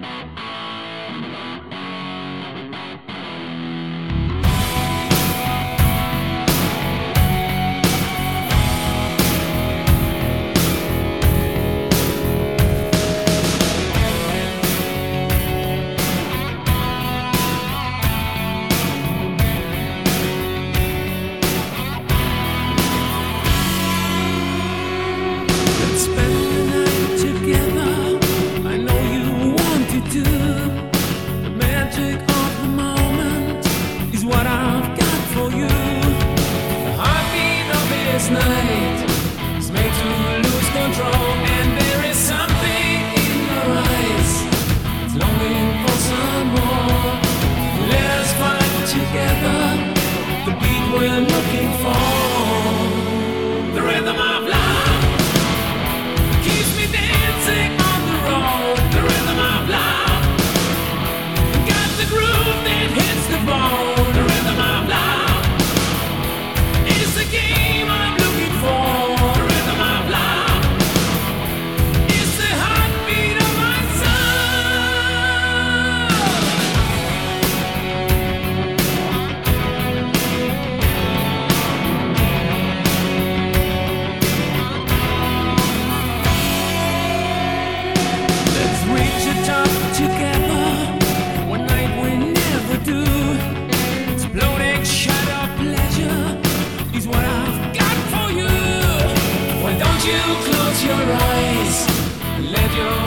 Bye. You.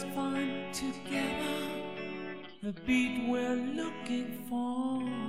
just fine together, the beat we're looking for.